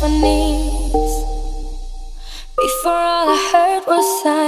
symphonies. Before all I heard was silence,